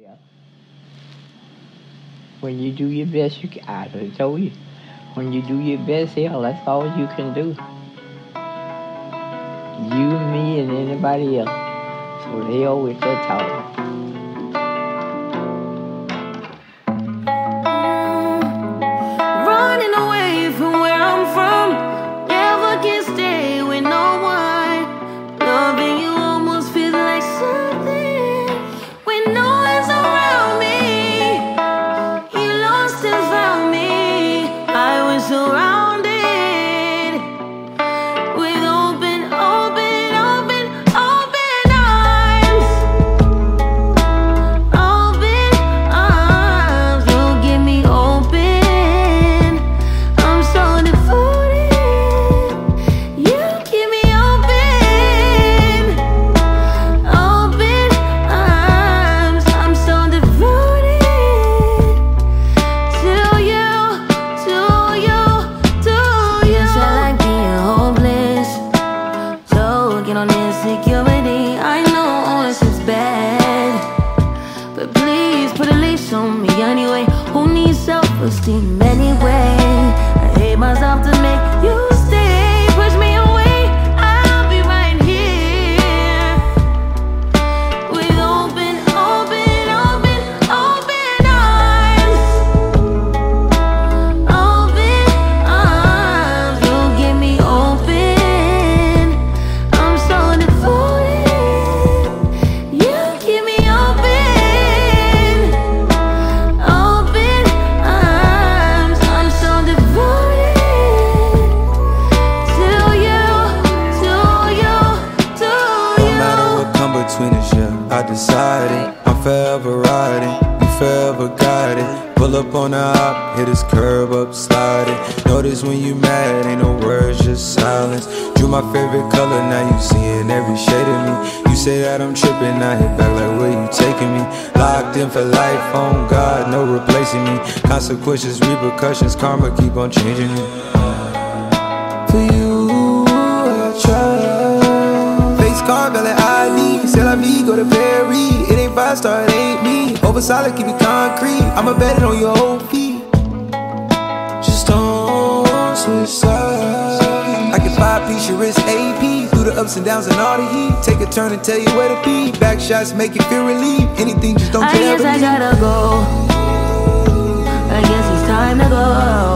Yeah. When you do your best, you can. I told you. When you do your best, hell, that's all you can do. You, me, and anybody else. So they always that talk. On me anyway. Who needs self esteem anyway? I hate myself to you forever guiding. Pull up on the hop, hit this curb up, sliding. Notice when you mad, ain't no words, just silence. Drew my favorite color, now you seeing every shade of me. You say that I'm tripping, I hit back like where you taking me? Locked in for life, on God, no replacing me. Consequences, repercussions, karma keep on changing me. For you, I try. Face card, belly ID. C'est la vie, go to Perry. Five star, it ain't me. Over solid, keep it concrete. I'ma bet it on your whole feet. Just don't switch sides. I can five piece your wrist AP. Through the ups and downs and all the heat. Take a turn and tell you where to be. Back shots make you feel relief. Anything, just don't I you guess I gotta go. I guess it's time to go.